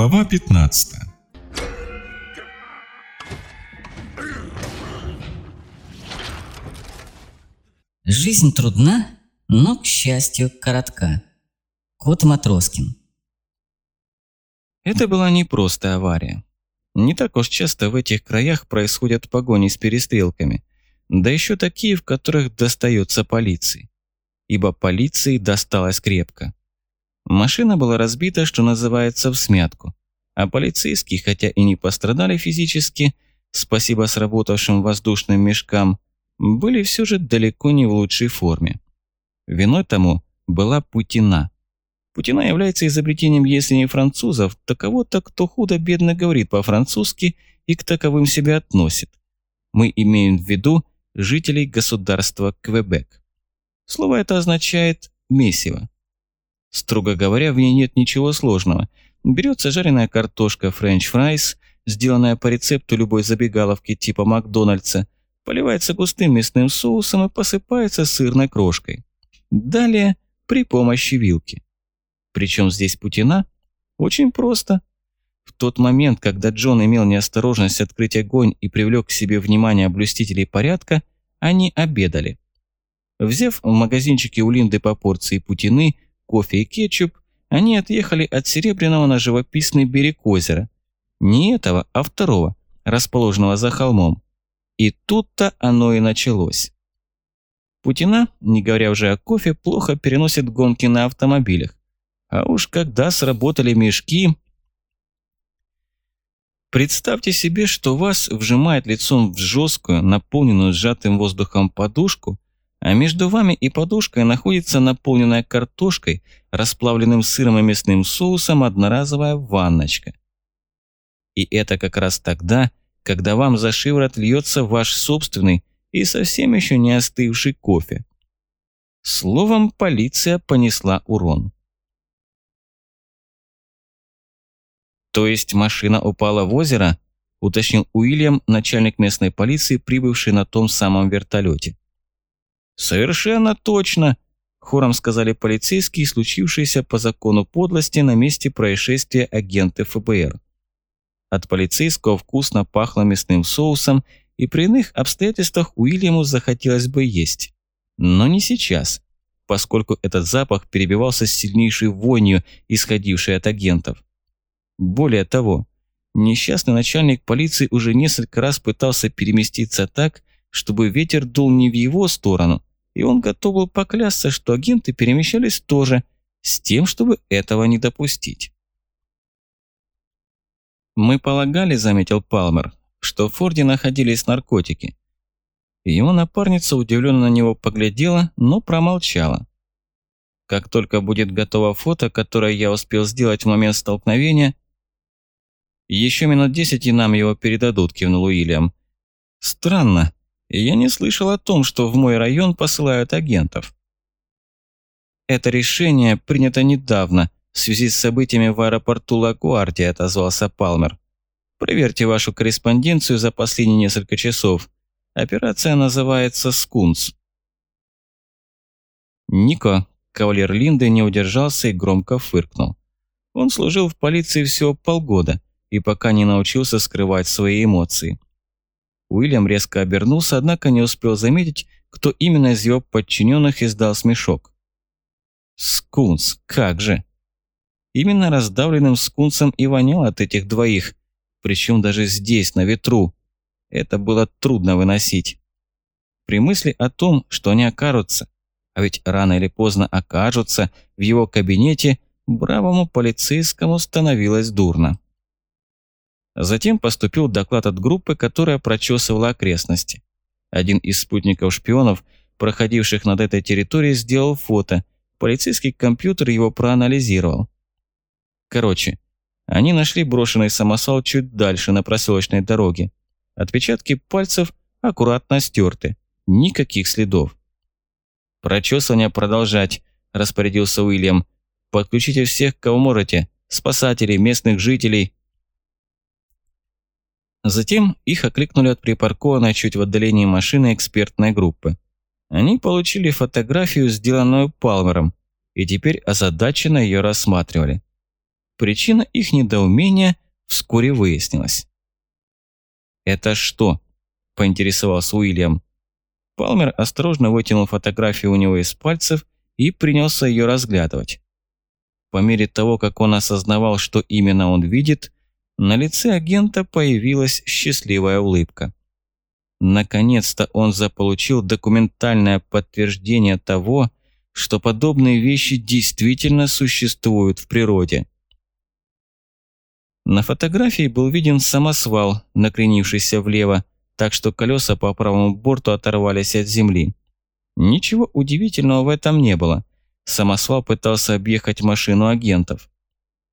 Глава 15 Жизнь трудна, но, к счастью, коротка. Кот Матроскин. Это была не просто авария. Не так уж часто в этих краях происходят погони с перестрелками, да еще такие, в которых достается полиции. Ибо полиции досталось крепко. Машина была разбита, что называется, в смятку, а полицейские, хотя и не пострадали физически, спасибо сработавшим воздушным мешкам, были все же далеко не в лучшей форме. Виной тому была Путина. Путина является изобретением, если не французов, то кого-то, кто худо-бедно говорит по-французски и к таковым себя относит. Мы имеем в виду жителей государства Квебек. Слово это означает «месиво». Строго говоря, в ней нет ничего сложного. Берется жареная картошка french fries, сделанная по рецепту любой забегаловки типа Макдональдса, поливается густым мясным соусом и посыпается сырной крошкой. Далее при помощи вилки. Причем здесь Путина? Очень просто. В тот момент, когда Джон имел неосторожность открыть огонь и привлек к себе внимание блюстителей порядка, они обедали. Взяв в магазинчике у Линды по порции путины, кофе и кетчуп, они отъехали от Серебряного на живописный берег озера. Не этого, а второго, расположенного за холмом. И тут-то оно и началось. Путина, не говоря уже о кофе, плохо переносит гонки на автомобилях. А уж когда сработали мешки... Представьте себе, что вас вжимает лицом в жесткую, наполненную сжатым воздухом подушку, а между вами и подушкой находится наполненная картошкой, расплавленным сыром и мясным соусом одноразовая ванночка. И это как раз тогда, когда вам за шиворот льется ваш собственный и совсем еще не остывший кофе. Словом, полиция понесла урон. «То есть машина упала в озеро?» – уточнил Уильям, начальник местной полиции, прибывший на том самом вертолете. «Совершенно точно!» – хором сказали полицейские, случившиеся по закону подлости на месте происшествия агенты ФБР. От полицейского вкусно пахло мясным соусом, и при иных обстоятельствах Уильяму захотелось бы есть. Но не сейчас, поскольку этот запах перебивался с сильнейшей вонью, исходившей от агентов. Более того, несчастный начальник полиции уже несколько раз пытался переместиться так, чтобы ветер дул не в его сторону, и он готов был поклясться, что агенты перемещались тоже, с тем, чтобы этого не допустить. «Мы полагали», — заметил Палмер, что в Форде находились наркотики. Его напарница удивленно на него поглядела, но промолчала. Как только будет готово фото, которое я успел сделать в момент столкновения, «Еще минут десять и нам его передадут», – кивнул Уильям. «Странно. Я не слышал о том, что в мой район посылают агентов». «Это решение принято недавно, в связи с событиями в аэропорту Лагуардия», – отозвался Палмер. «Проверьте вашу корреспонденцию за последние несколько часов. Операция называется «Скунс». Нико, кавалер Линды, не удержался и громко фыркнул. Он служил в полиции всего полгода – и пока не научился скрывать свои эмоции. Уильям резко обернулся, однако не успел заметить, кто именно из его подчиненных издал смешок. Скунс, как же! Именно раздавленным скунсом и вонял от этих двоих, причем даже здесь, на ветру. Это было трудно выносить. При мысли о том, что они окажутся, а ведь рано или поздно окажутся в его кабинете, бравому полицейскому становилось дурно. Затем поступил доклад от группы, которая прочесывала окрестности. Один из спутников шпионов, проходивших над этой территорией, сделал фото. Полицейский компьютер его проанализировал. Короче, они нашли брошенный самосвал чуть дальше на проселочной дороге. Отпечатки пальцев аккуратно стерты. Никаких следов. «Прочесывание продолжать», – распорядился Уильям. «Подключите всех, кого можете. Спасателей, местных жителей, Затем их окликнули от припаркованной чуть в отдалении машины экспертной группы. Они получили фотографию, сделанную Палмером, и теперь озадаченно ее рассматривали. причина их недоумения вскоре выяснилась. «Это что?» – поинтересовался Уильям. Палмер осторожно вытянул фотографию у него из пальцев и принялся ее разглядывать. По мере того, как он осознавал, что именно он видит, на лице агента появилась счастливая улыбка. Наконец-то он заполучил документальное подтверждение того, что подобные вещи действительно существуют в природе. На фотографии был виден самосвал, накренившийся влево, так что колеса по правому борту оторвались от земли. Ничего удивительного в этом не было. Самосвал пытался объехать машину агентов.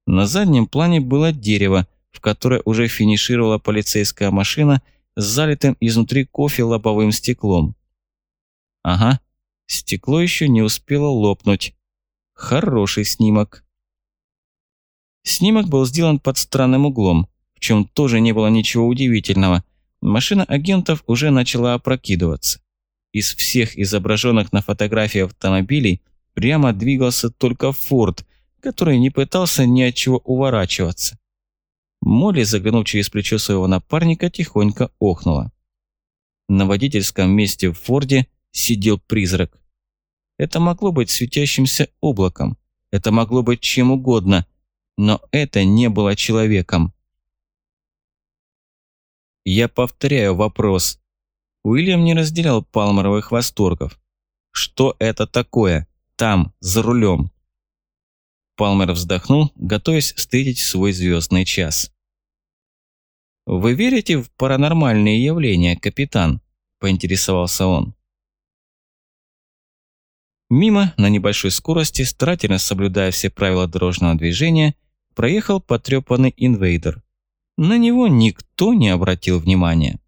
На заднем плане было дерево, в которое уже финишировала полицейская машина с залитым изнутри кофе лобовым стеклом. Ага, стекло еще не успело лопнуть. Хороший снимок. Снимок был сделан под странным углом, в чем тоже не было ничего удивительного. Машина агентов уже начала опрокидываться. Из всех изображенных на фотографии автомобилей прямо двигался только Форд, который не пытался ни от чего уворачиваться. Молли, заглянув через плечо своего напарника, тихонько охнула. На водительском месте в Форде сидел призрак. Это могло быть светящимся облаком, это могло быть чем угодно, но это не было человеком. Я повторяю вопрос. Уильям не разделял Палмеровых восторгов. Что это такое? Там, за рулем. Палмер вздохнул, готовясь встретить свой звездный час. «Вы верите в паранормальные явления, капитан?» – поинтересовался он. Мимо, на небольшой скорости, старательно соблюдая все правила дорожного движения, проехал потрепанный инвейдер. На него никто не обратил внимания.